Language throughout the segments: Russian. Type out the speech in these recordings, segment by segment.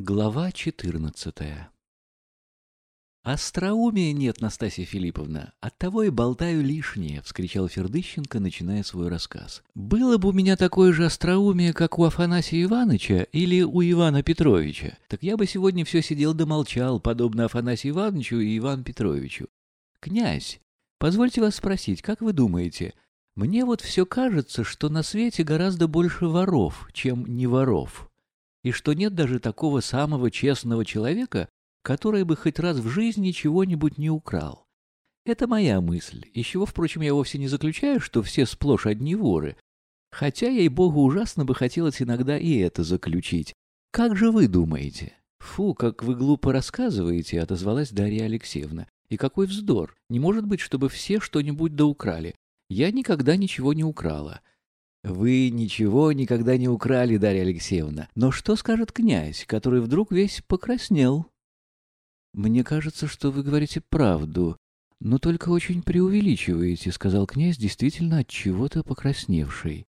Глава 14 «Остроумия нет, Настасья Филипповна, оттого и болтаю лишнее», — вскричал Фердыщенко, начиная свой рассказ. «Было бы у меня такое же остроумие, как у Афанасия Ивановича или у Ивана Петровича, так я бы сегодня все сидел да молчал, подобно Афанасию Ивановичу и Ивану Петровичу. Князь, позвольте вас спросить, как вы думаете, мне вот все кажется, что на свете гораздо больше воров, чем не воров» и что нет даже такого самого честного человека, который бы хоть раз в жизни чего-нибудь не украл. Это моя мысль, из чего, впрочем, я вовсе не заключаю, что все сплошь одни воры, хотя, ей-богу, ужасно бы хотелось иногда и это заключить. Как же вы думаете? Фу, как вы глупо рассказываете, отозвалась Дарья Алексеевна. И какой вздор! Не может быть, чтобы все что-нибудь доукрали. Я никогда ничего не украла. Вы ничего никогда не украли, Дарья Алексеевна. Но что скажет князь, который вдруг весь покраснел? Мне кажется, что вы говорите правду, но только очень преувеличиваете, сказал князь, действительно от чего-то покрасневший.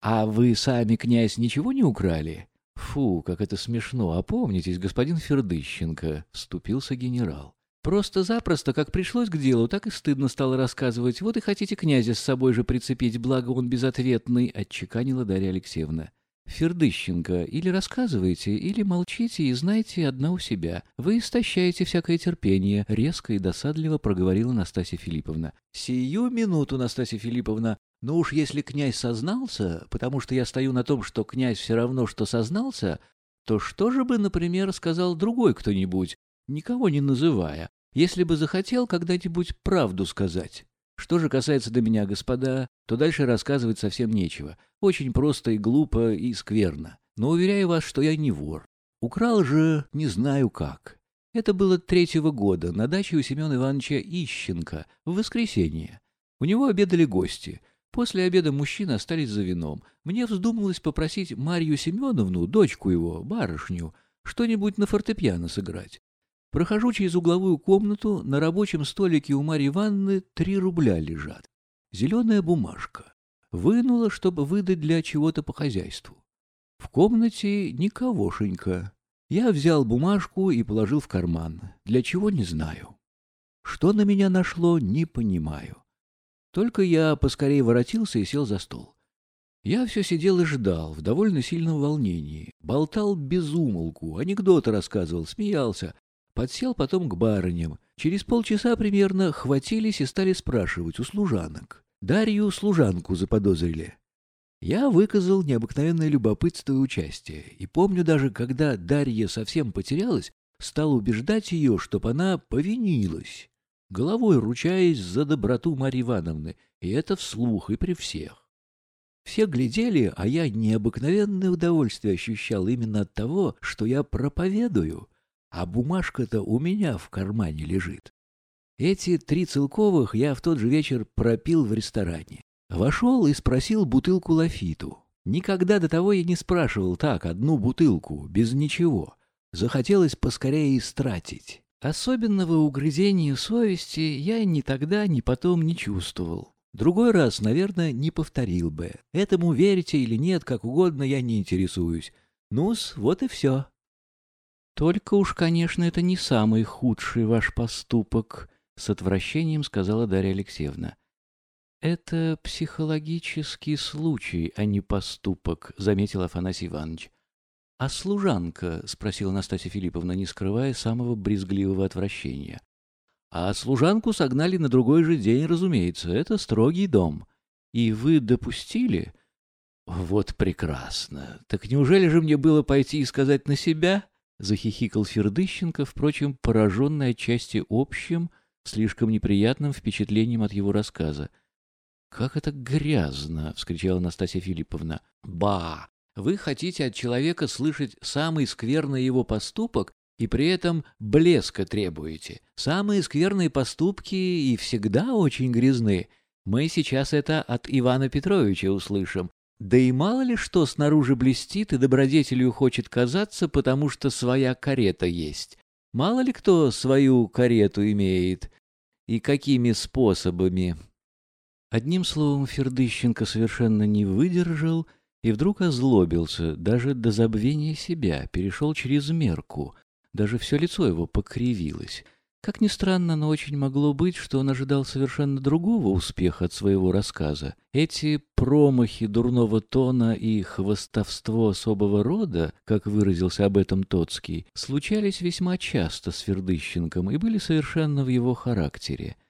А вы сами, князь, ничего не украли? Фу, как это смешно. Опомнитесь, господин Фердыщенко, вступился генерал. Просто-запросто, как пришлось к делу, так и стыдно стало рассказывать. Вот и хотите князя с собой же прицепить, благо он безответный, — отчеканила Дарья Алексеевна. Фердыщенко, или рассказывайте, или молчите и знайте одна у себя. Вы истощаете всякое терпение, — резко и досадливо проговорила Настасья Филипповна. Сию минуту, Настасья Филипповна, но уж если князь сознался, потому что я стою на том, что князь все равно, что сознался, то что же бы, например, сказал другой кто-нибудь, никого не называя, если бы захотел когда-нибудь правду сказать. Что же касается до меня, господа, то дальше рассказывать совсем нечего. Очень просто и глупо и скверно. Но уверяю вас, что я не вор. Украл же не знаю как. Это было третьего года на даче у Семена Ивановича Ищенко в воскресенье. У него обедали гости. После обеда мужчины остались за вином. Мне вздумалось попросить Марью Семеновну, дочку его, барышню, что-нибудь на фортепиано сыграть. Прохожу через угловую комнату, на рабочем столике у Марьи Ивановны три рубля лежат. Зеленая бумажка. Вынула, чтобы выдать для чего-то по хозяйству. В комнате никогошенька. Я взял бумажку и положил в карман. Для чего, не знаю. Что на меня нашло, не понимаю. Только я поскорее воротился и сел за стол. Я все сидел и ждал, в довольно сильном волнении. Болтал без умолку, анекдоты рассказывал, смеялся, Подсел потом к барыням. Через полчаса примерно хватились и стали спрашивать у служанок. Дарью служанку заподозрили. Я выказал необыкновенное любопытство и участие, и помню даже, когда Дарья совсем потерялась, стал убеждать ее, чтоб она повинилась, головой ручаясь за доброту Марьи Ивановны, и это вслух и при всех. Все глядели, а я необыкновенное удовольствие ощущал именно от того, что я проповедую, а бумажка-то у меня в кармане лежит. Эти три целковых я в тот же вечер пропил в ресторане. Вошел и спросил бутылку лафиту. Никогда до того я не спрашивал так, одну бутылку, без ничего. Захотелось поскорее истратить. Особенного угрызения совести я ни тогда, ни потом не чувствовал. Другой раз, наверное, не повторил бы. Этому верите или нет, как угодно, я не интересуюсь. Ну-с, вот и все. Только уж, конечно, это не самый худший ваш поступок, с отвращением сказала Дарья Алексеевна. Это психологический случай, а не поступок, заметил Афанасий Иванович. А служанка, спросила Настасья Филипповна, не скрывая самого брезгливого отвращения. А служанку согнали на другой же день, разумеется. Это строгий дом. И вы допустили? Вот прекрасно. Так неужели же мне было пойти и сказать на себя? — захихикал Фердыщенко, впрочем, пораженный отчасти общим, слишком неприятным впечатлением от его рассказа. «Как это грязно!» — вскричала Настасья Филипповна. «Ба! Вы хотите от человека слышать самый скверный его поступок и при этом блеска требуете. Самые скверные поступки и всегда очень грязны. Мы сейчас это от Ивана Петровича услышим, да и мало ли что снаружи блестит и добродетелью хочет казаться, потому что своя карета есть. Мало ли кто свою карету имеет и какими способами. Одним словом, Фердыщенко совершенно не выдержал и вдруг озлобился, даже до забвения себя, перешел через мерку. Даже все лицо его покривилось. Как ни странно, но очень могло быть, что он ожидал совершенно другого успеха от своего рассказа. Эти промахи дурного тона и хвостовство особого рода, как выразился об этом Тоцкий, случались весьма часто с Фердыщенком и были совершенно в его характере.